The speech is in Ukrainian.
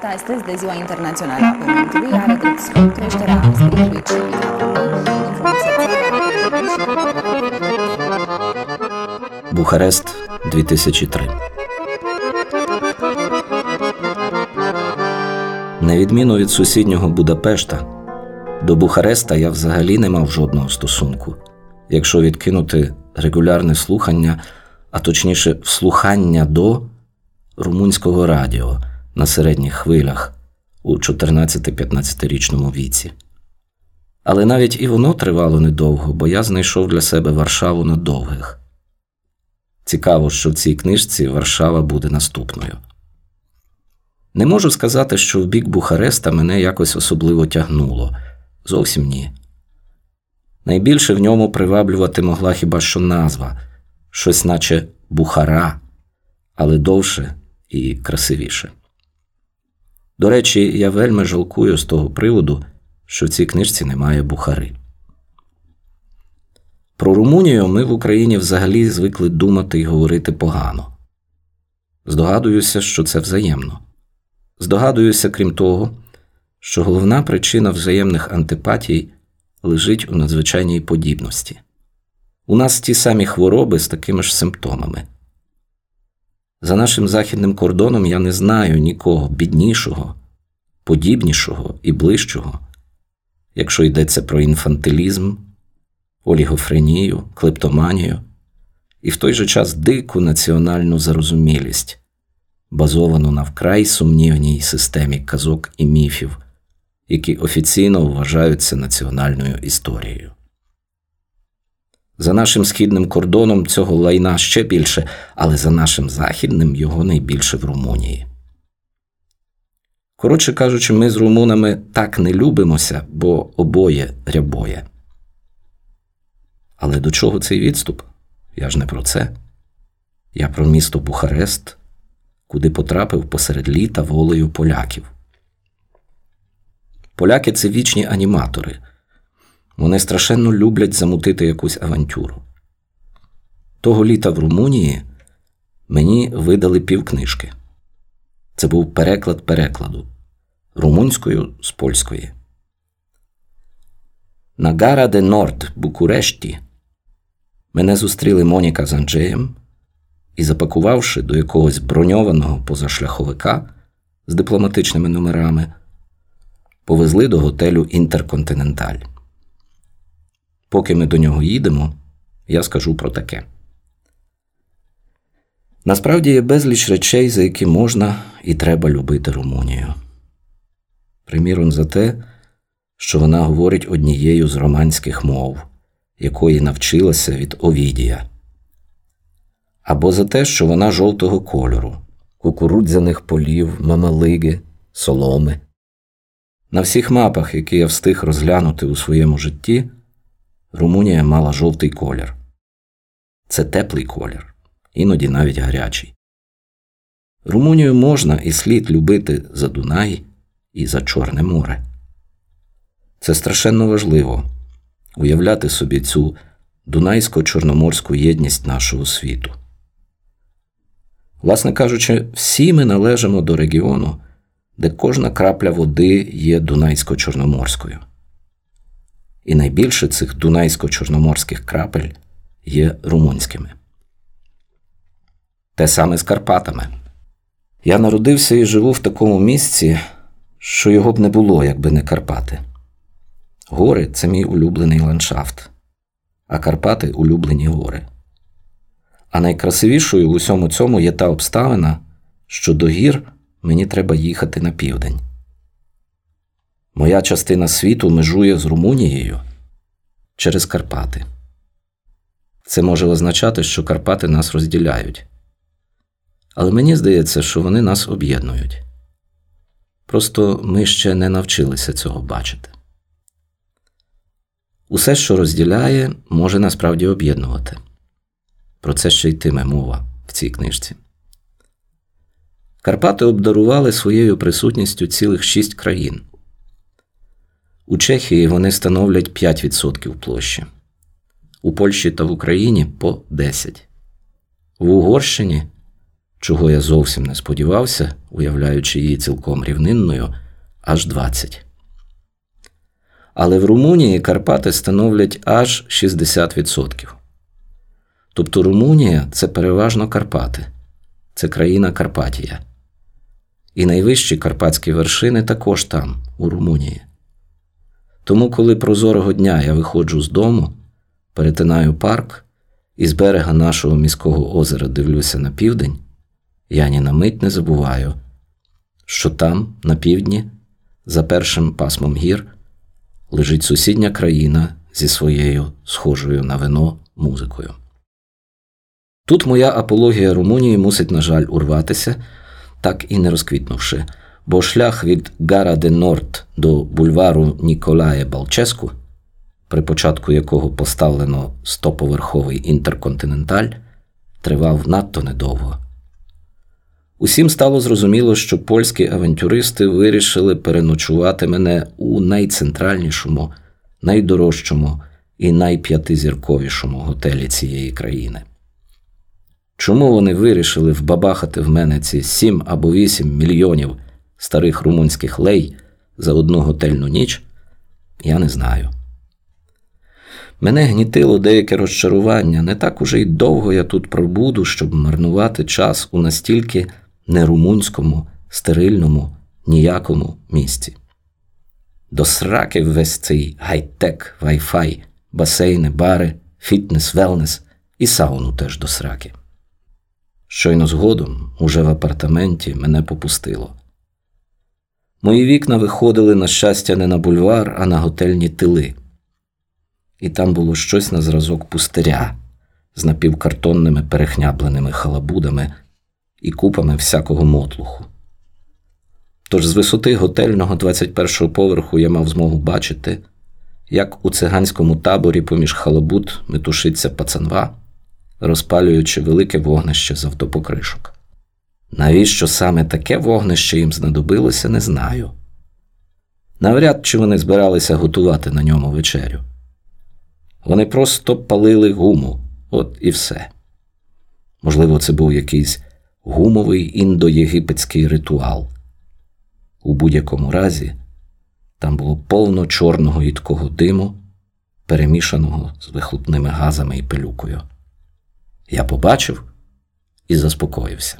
Data astăzi de Ziua Internațională a Pământului are drept scop creșterea spiritului civic Бухарест 2003 На відміну від сусіднього Будапешта, до Бухареста я взагалі не мав жодного стосунку, якщо відкинути регулярне слухання, а точніше, вслухання до румунського радіо на середніх хвилях у 14-15-річному віці. Але навіть і воно тривало недовго, бо я знайшов для себе Варшаву на довгих. Цікаво, що в цій книжці Варшава буде наступною. Не можу сказати, що в бік Бухареста мене якось особливо тягнуло. Зовсім ні. Найбільше в ньому приваблювати могла хіба що назва, щось наче Бухара, але довше і красивіше. До речі, я вельми жалкую з того приводу, що в цій книжці немає Бухари. Про Румунію ми в Україні взагалі звикли думати і говорити погано. Здогадуюся, що це взаємно. Здогадуюся, крім того, що головна причина взаємних антипатій лежить у надзвичайній подібності. У нас ті самі хвороби з такими ж симптомами. За нашим західним кордоном я не знаю нікого біднішого, подібнішого і ближчого, якщо йдеться про інфантилізм, олігофренію, клептоманію і в той же час дику національну зарозумілість, базовану на вкрай сумнівній системі казок і міфів, які офіційно вважаються національною історією. За нашим східним кордоном цього лайна ще більше, але за нашим західним його найбільше в Румунії. Коротше кажучи, ми з румунами так не любимося, бо обоє рябоє. Але до чого цей відступ? Я ж не про це. Я про місто Бухарест, куди потрапив посеред літа волею поляків. Поляки це вічні аніматори. Вони страшенно люблять замутити якусь авантюру. Того літа в Румунії мені видали півкнижки. Це був переклад перекладу румунською з польської. На Гара де Норд Букурешті мене зустріли Моніка з Анджеєм і, запакувавши до якогось броньованого позашляховика з дипломатичними номерами, повезли до готелю Інтерконтиненталь. Поки ми до нього їдемо, я скажу про таке. Насправді є безліч речей, за які можна і треба любити Румунію. Приміром, за те, що вона говорить однією з романських мов, якої навчилася від Овідія, або за те, що вона жовтого кольору, кукурудзяних полів, мамалиги, соломи. На всіх мапах, які я встиг розглянути у своєму житті, Румунія мала жовтий колір. Це теплий колір, іноді навіть гарячий. Румунію можна і слід любити за Дунай і за Чорне море. Це страшенно важливо уявляти собі цю дунайсько-чорноморську єдність нашого світу. Власне кажучи, всі ми належимо до регіону, де кожна крапля води є дунайсько-чорноморською. І найбільше цих дунайсько-чорноморських крапель є румунськими. Те саме з Карпатами. Я народився і живу в такому місці, що його б не було, якби не Карпати. Гори це мій улюблений ландшафт, а Карпати улюблені гори. А найкрасивішою в усьому цьому є та обставина, що до гір мені треба їхати на південь. Моя частина світу межує з Румунією через Карпати. Це може означати, що Карпати нас розділяють. Але мені здається, що вони нас об'єднують. Просто ми ще не навчилися цього бачити. Усе, що розділяє, може насправді об'єднувати. Про це ще йтиме мова в цій книжці. Карпати обдарували своєю присутністю цілих шість країн. У Чехії вони становлять 5% площі, у Польщі та в Україні по 10%, в Угорщині чого я зовсім не сподівався, уявляючи її цілком рівнинною, аж 20. Але в Румунії Карпати становлять аж 60%. Тобто Румунія це переважно Карпати, це країна Карпатія. І найвищі карпатські вершини також там, у Румунії. Тому, коли прозорого дня я виходжу з дому, перетинаю парк і з берега нашого міського озера дивлюся на південь, я ні на мить не забуваю, що там, на півдні, за першим пасмом гір, лежить сусідня країна зі своєю схожою на вино музикою. Тут моя апологія Румунії мусить, на жаль, урватися, так і не розквітнувши, бо шлях від Гара де Норд до бульвару Ніколая Балческу, при початку якого поставлено стоповерховий інтерконтиненталь, тривав надто недовго. Усім стало зрозуміло, що польські авантюристи вирішили переночувати мене у найцентральнішому, найдорожчому і найп'ятизірковішому готелі цієї країни. Чому вони вирішили вбабахати в мене ці 7 або 8 мільйонів старих румунських лей за одну готельну ніч, я не знаю. Мене гнітило деяке розчарування, не так уже й довго я тут пробуду, щоб марнувати час у настільки нерумунському, стерильному, ніякому місці. До сраки весь цей гайтек, вайфай, басейни, бари, фітнес, велнес і сауну теж до сраки. Щойно згодом, уже в апартаменті, мене попустило. Мої вікна виходили, на щастя, не на бульвар, а на готельні тили. І там було щось на зразок пустиря з напівкартонними перехнябленими халабудами і купами всякого мотлуху. Тож з висоти готельного 21-го поверху я мав змогу бачити, як у циганському таборі поміж халабуд метушиться пацанва, розпалюючи велике вогнище з автопокришок. Навіщо саме таке вогнище їм знадобилося, не знаю. Навряд чи вони збиралися готувати на ньому вечерю. Вони просто палили гуму, от і все. Можливо, це був якийсь гумовий індоєгипетський ритуал. У будь-якому разі, там було повно чорного їдкого диму, перемішаного з вихлопними газами і пилюкою. Я побачив і заспокоївся.